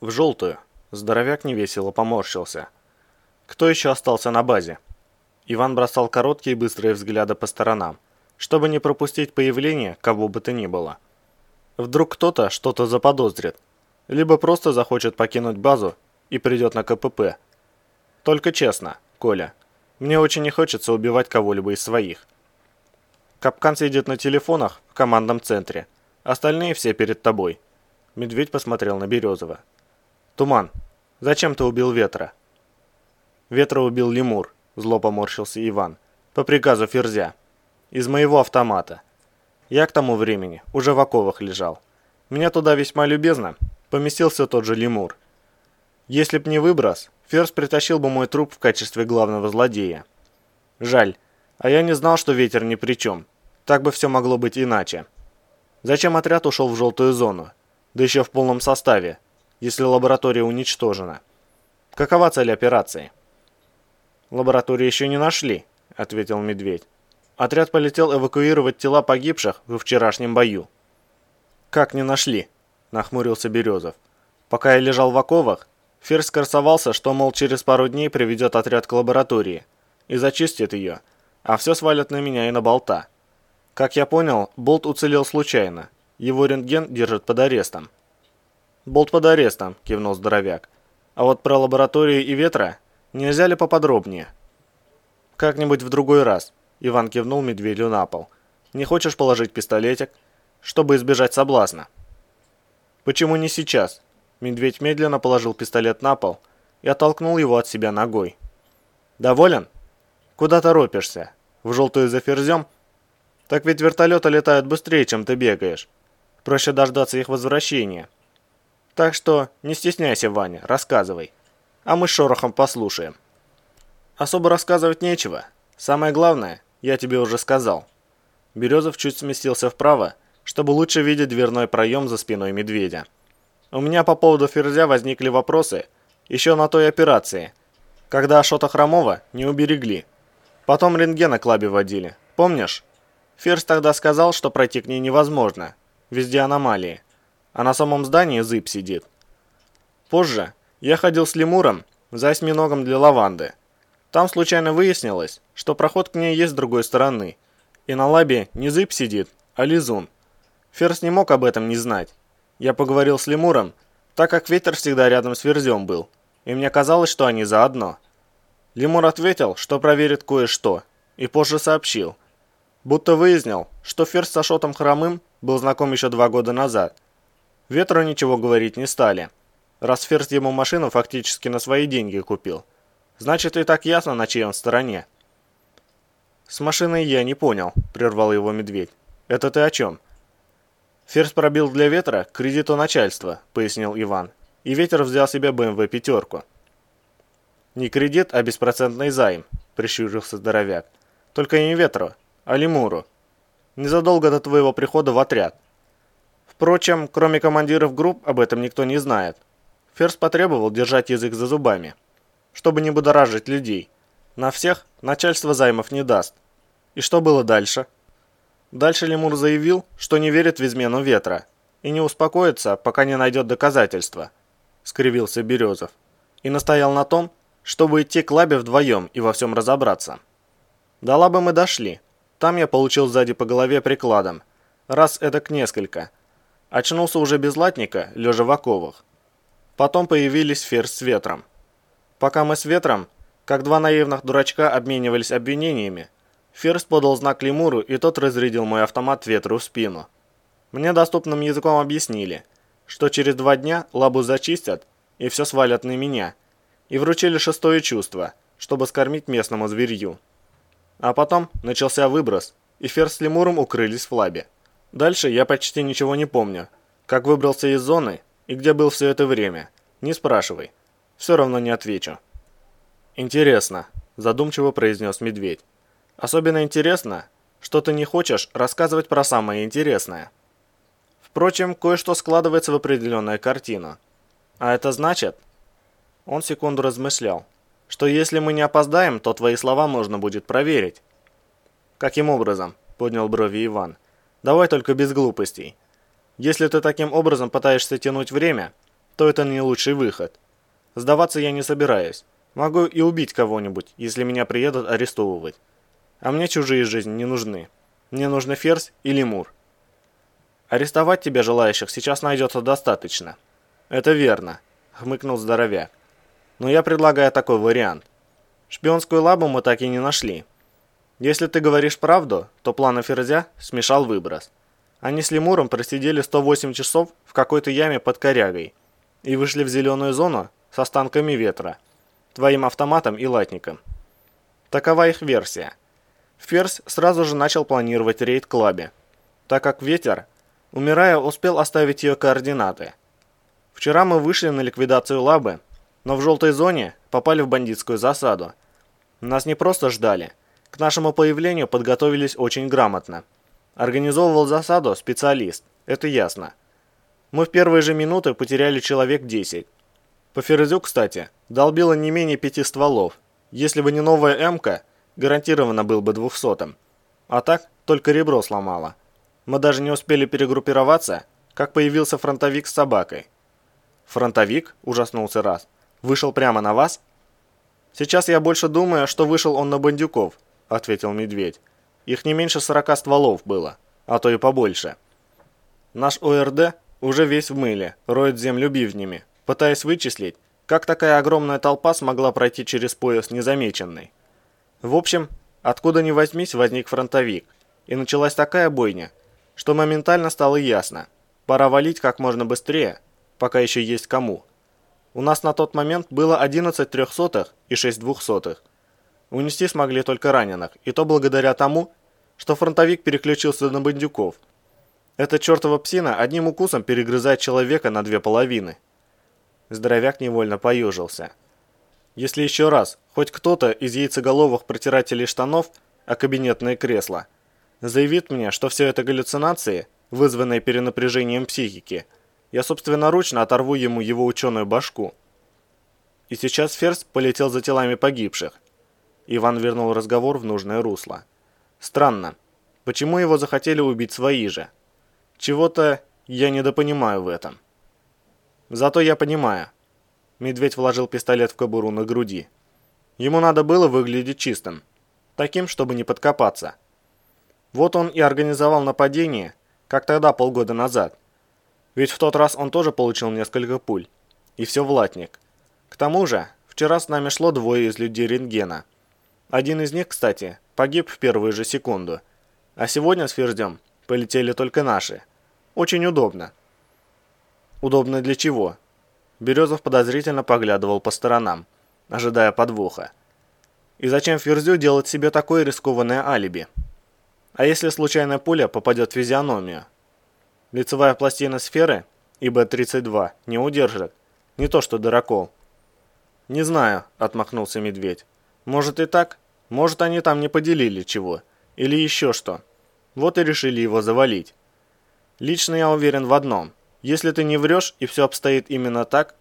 В желтую. Здоровяк невесело поморщился. Кто еще остался на базе? Иван бросал короткие быстрые взгляды по сторонам, чтобы не пропустить появление кого бы то ни было. Вдруг кто-то что-то заподозрит, либо просто захочет покинуть базу и придет на КПП. Только честно, Коля, мне очень не хочется убивать кого-либо из своих. Капкан сидит на телефонах в командном центре. Остальные все перед тобой. Медведь посмотрел на Березова. Туман, зачем ты убил Ветра? Ветра убил лемур, зло поморщился Иван. По приказу Ферзя. Из моего автомата. Я к тому времени уже в оковах лежал. Меня туда весьма любезно поместился тот же лемур. Если б не выброс, Ферзь притащил бы мой труп в качестве главного злодея. Жаль, а я не знал, что ветер ни при чем. Так бы все могло быть иначе. Зачем отряд ушел в желтую зону? Да еще в полном составе, если лаборатория уничтожена. Какова цель операции? Лабораторию еще не нашли, ответил Медведь. Отряд полетел эвакуировать тела погибших во вчерашнем бою. Как не нашли? Нахмурился Березов. Пока я лежал в оковах, Ферзь скорсовался, что, мол, через пару дней приведет отряд к лаборатории и зачистит ее, а все свалят на меня и на болта. Как я понял, болт уцелел случайно. Его рентген держит под арестом. «Болт под арестом», – кивнул здоровяк. «А вот про лабораторию и ветра нельзя ли поподробнее?» «Как-нибудь в другой раз», – Иван кивнул медведю на пол. «Не хочешь положить пистолетик, чтобы избежать соблазна?» «Почему не сейчас?» Медведь медленно положил пистолет на пол и оттолкнул его от себя ногой. «Доволен? Куда торопишься? В желтую за ферзем? Так ведь вертолеты летают быстрее, чем ты бегаешь. Проще дождаться их возвращения. Так что не стесняйся, Ваня, рассказывай. А мы с шорохом послушаем». «Особо рассказывать нечего. Самое главное, я тебе уже сказал». Березов чуть сместился вправо, чтобы лучше видеть дверной проем за спиной медведя. У меня по поводу Ферзя возникли вопросы еще на той операции, когда Ашота Хромова не уберегли. Потом рентгена к водили. Помнишь? Ферзь тогда сказал, что пройти к ней невозможно. Везде аномалии. А на самом здании зыб сидит. Позже я ходил с лемуром за осьминогом для лаванды. Там случайно выяснилось, что проход к ней есть с другой стороны. И на лабе не зыб сидит, а лизун. Ферзь не мог об этом не знать. Я поговорил с лемуром, так как ветер всегда рядом с верзем был, и мне казалось, что они заодно. Лемур ответил, что проверит кое-что, и позже сообщил. Будто выяснил, что Ферзь с Ашотом Хромым был знаком еще два года назад. Ветру ничего говорить не стали, раз Ферзь ему машину фактически на свои деньги купил. Значит, и так ясно, на чьей он стороне. «С машиной я не понял», — прервал его медведь. «Это ты о чем?» «Ферзь пробил для ветра кредит у начальства», — пояснил Иван. «И ветер взял себе БМВ пятерку». «Не кредит, а беспроцентный займ», — прищурился здоровяк. «Только не ветру, а лемуру. Незадолго до твоего прихода в отряд. Впрочем, кроме командиров групп, об этом никто не знает. Ферзь потребовал держать язык за зубами, чтобы не будоражить людей. На всех начальство займов не даст. И что было дальше?» Дальше Лемур заявил, что не верит в измену ветра и не успокоится, пока не найдет доказательства, скривился Березов, и настоял на том, чтобы идти к лабе вдвоем и во всем разобраться. До лаба мы дошли. Там я получил сзади по голове прикладом. Раз это к несколько. Очнулся уже без латника, лежа в оковах. Потом появились ферзь с ветром. Пока мы с ветром, как два наивных дурачка обменивались обвинениями, Ферзь подал знак лемуру, и тот разрядил мой автомат ветру в спину. Мне доступным языком объяснили, что через два дня лабу зачистят, и все свалят на меня, и вручили шестое чувство, чтобы скормить местному зверью. А потом начался выброс, и Ферзь с лемуром укрылись в лабе. Дальше я почти ничего не помню. Как выбрался из зоны и где был все это время. Не спрашивай. Все равно не отвечу. «Интересно», – задумчиво произнес медведь. Особенно интересно, что ты не хочешь рассказывать про самое интересное. Впрочем, кое-что складывается в определенную картину. А это значит... Он секунду размышлял, что если мы не опоздаем, то твои слова можно будет проверить. Каким образом? Поднял брови Иван. Давай только без глупостей. Если ты таким образом пытаешься тянуть время, то это не лучший выход. Сдаваться я не собираюсь. Могу и убить кого-нибудь, если меня приедут арестовывать. А мне чужие жизни не нужны. Мне нужны ферзь и лемур. Арестовать тебя желающих сейчас найдется достаточно. Это верно, хмыкнул здоровяк. Но я предлагаю такой вариант. Шпионскую лабу мы так и не нашли. Если ты говоришь правду, то плана Ферзя смешал выброс. Они с Лемуром просидели 108 часов в какой-то яме под корягой и вышли в зеленую зону с останками ветра, твоим автоматом и латником. Такова их версия. Ферзь сразу же начал планировать рейд к лабе, так как ветер, умирая, успел оставить ее координаты. Вчера мы вышли на ликвидацию лабы, но в желтой зоне попали в бандитскую засаду. Нас не просто ждали, к нашему появлению подготовились очень грамотно. Организовывал засаду специалист, это ясно. Мы в первые же минуты потеряли человек 10. По Ферзю, кстати, долбило не менее пяти стволов. Если бы не новая м гарантированно был бы двухсотым. А так, только ребро сломало. Мы даже не успели перегруппироваться, как появился фронтовик с собакой. «Фронтовик?» – ужаснулся раз. «Вышел прямо на вас?» «Сейчас я больше думаю, что вышел он на бандюков», – ответил медведь. «Их не меньше сорока стволов было, а то и побольше. Наш ОРД уже весь в мыле, роет землю бивнями, пытаясь вычислить, как такая огромная толпа смогла пройти через пояс незамеченной. В общем, откуда ни возьмись, возник фронтовик, и началась такая бойня, что моментально стало ясно, пора валить как можно быстрее, пока еще есть кому. У нас на тот момент было 11 трехсотых и 6 двухсотых. Унести смогли только раненых, и то благодаря тому, что фронтовик переключился на бандюков. Эта чертова псина одним укусом перегрызает человека на две половины. Здоровяк невольно поежился. Если еще раз хоть кто-то из яйцеголовых протирателей штанов, а кабинетное кресло, заявит мне, что все это галлюцинации, вызванные перенапряжением психики, я собственноручно оторву ему его ученую башку. И сейчас Ферзь полетел за телами погибших. Иван вернул разговор в нужное русло. Странно, почему его захотели убить свои же? Чего-то я недопонимаю в этом. Зато я понимаю. Медведь вложил пистолет в кобуру на груди. Ему надо было выглядеть чистым. Таким, чтобы не подкопаться. Вот он и организовал нападение, как тогда полгода назад. Ведь в тот раз он тоже получил несколько пуль. И все в латник. К тому же, вчера с нами шло двое из людей рентгена. Один из них, кстати, погиб в первую же секунду. А сегодня с Фердем полетели только наши. Очень удобно. Удобно для чего? Березов подозрительно поглядывал по сторонам, ожидая подвоха. И зачем Ферзю делать себе такое рискованное алиби? А если случайная пуля попадет в физиономию? Лицевая пластина сферы, ИБ-32, не удержит. Не то что дырокол. «Не знаю», — отмахнулся медведь. «Может и так. Может они там не поделили чего. Или еще что. Вот и решили его завалить. Лично я уверен в одном. Если ты не врешь и все обстоит именно так,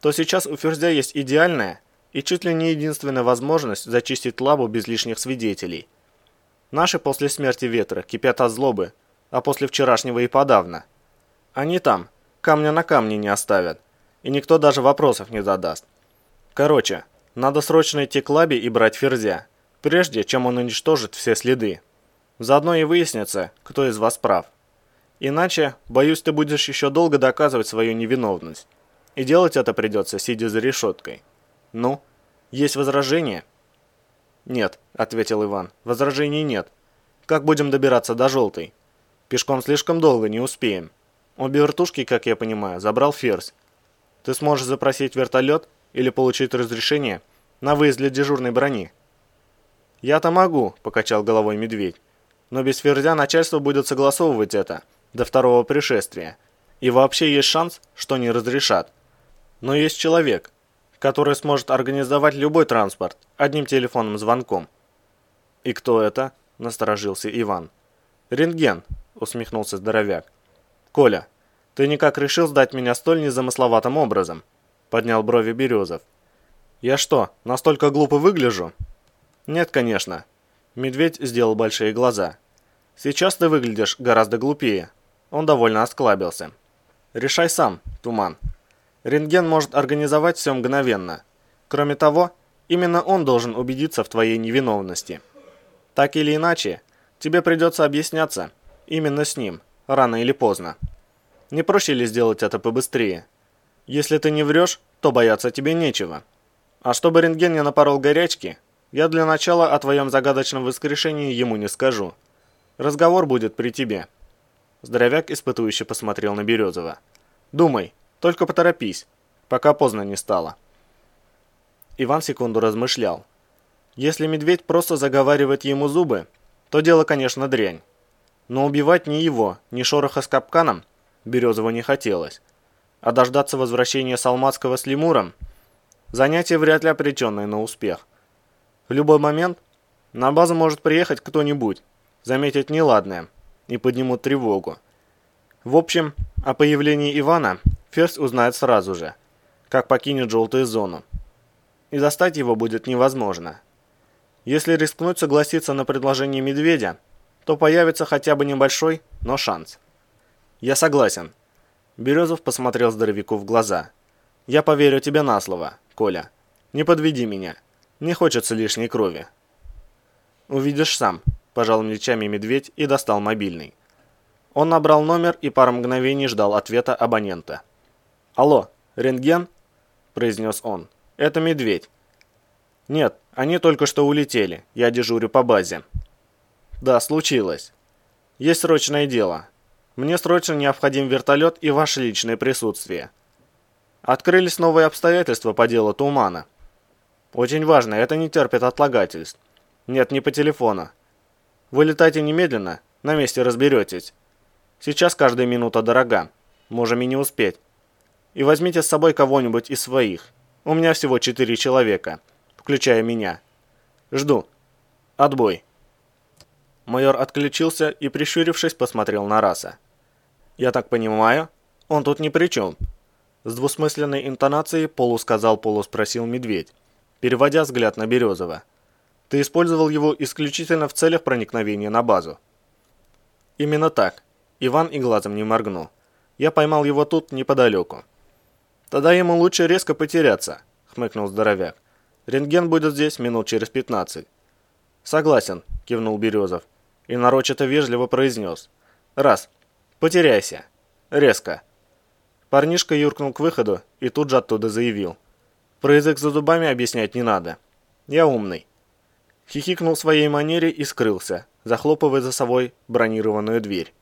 то сейчас у Ферзя есть идеальная и чуть ли не единственная возможность зачистить лабу без лишних свидетелей. Наши после смерти ветра кипят от злобы, а после вчерашнего и подавно. Они там, камня на камне не оставят, и никто даже вопросов не задаст. Короче, надо срочно идти к лабе и брать Ферзя, прежде чем он уничтожит все следы. Заодно и выяснится, кто из вас прав. Иначе, боюсь, ты будешь еще долго доказывать свою невиновность. И делать это придется, сидя за решеткой. Ну, есть возражения?» «Нет», — ответил Иван, — «возражений нет. Как будем добираться до желтой? Пешком слишком долго, не успеем. Обе вертушки, как я понимаю, забрал Ферзь. Ты сможешь запросить вертолет или получить разрешение на выезд для дежурной брони?» «Я-то могу», — покачал головой медведь. «Но без Ферзя начальство будет согласовывать это, до второго пришествия. И вообще есть шанс, что не разрешат. Но есть человек, который сможет организовать любой транспорт одним телефонным звонком. «И кто это?» – насторожился Иван. «Рентген», – усмехнулся здоровяк. «Коля, ты никак решил сдать меня столь незамысловатым образом?» – поднял брови Березов. «Я что, настолько глупо выгляжу?» «Нет, конечно». Медведь сделал большие глаза. «Сейчас ты выглядишь гораздо глупее». Он довольно осклабился. «Решай сам, Туман. Рентген может организовать все мгновенно. Кроме того, именно он должен убедиться в твоей невиновности. Так или иначе, тебе придется объясняться именно с ним, рано или поздно. Не проще ли сделать это побыстрее? Если ты не врешь, то бояться тебе нечего. А чтобы рентген не напорол горячки, я для начала о твоем загадочном воскрешении ему не скажу. Разговор будет при тебе». Здоровяк испытующе посмотрел на Березова. «Думай, только поторопись, пока поздно не стало». Иван секунду размышлял. Если медведь просто заговаривает ему зубы, то дело, конечно, дрянь. Но убивать ни его, ни шороха с капканом Березову не хотелось. А дождаться возвращения Салмацкого с лемуром – занятие вряд ли обреченное на успех. В любой момент на базу может приехать кто-нибудь, заметить неладное и поднимут тревогу. В общем, о появлении Ивана Ферзь узнает сразу же, как покинет желтую зону. И достать его будет невозможно. Если рискнуть согласиться на предложение медведя, то появится хотя бы небольшой, но шанс. Я согласен. Березов посмотрел здоровяку в глаза. Я поверю тебе на слово, Коля. Не подведи меня. Не хочется лишней крови. Увидишь сам, пожал плечами медведь и достал мобильный. Он набрал номер и пару мгновений ждал ответа абонента. «Алло, рентген?» – произнес он. «Это медведь». «Нет, они только что улетели. Я дежурю по базе». «Да, случилось. Есть срочное дело. Мне срочно необходим вертолет и ваше личное присутствие». Открылись новые обстоятельства по делу Тумана. Очень важно, это не терпит отлагательств. Нет, не по телефону. Вылетайте немедленно, на месте разберетесь. Сейчас каждая минута дорога, можем и не успеть. И возьмите с собой кого-нибудь из своих. У меня всего четыре человека, включая меня. Жду. Отбой. Майор отключился и, прищурившись, посмотрел на Раса. «Я так понимаю, он тут ни при чем». С двусмысленной интонацией полусказал, полуспросил медведь, переводя взгляд на Березова. «Ты использовал его исключительно в целях проникновения на базу». «Именно так». Иван и глазом не моргнул. «Я поймал его тут, неподалеку». «Тогда ему лучше резко потеряться», — хмыкнул здоровяк. «Рентген будет здесь минут через пятнадцать». «Согласен», — кивнул Березов и нарочито вежливо произнес. «Раз. Потеряйся. Резко». Парнишка юркнул к выходу и тут же оттуда заявил. «Про язык за зубами объяснять не надо. Я умный». Хихикнул своей манере и скрылся, захлопывая за собой бронированную дверь.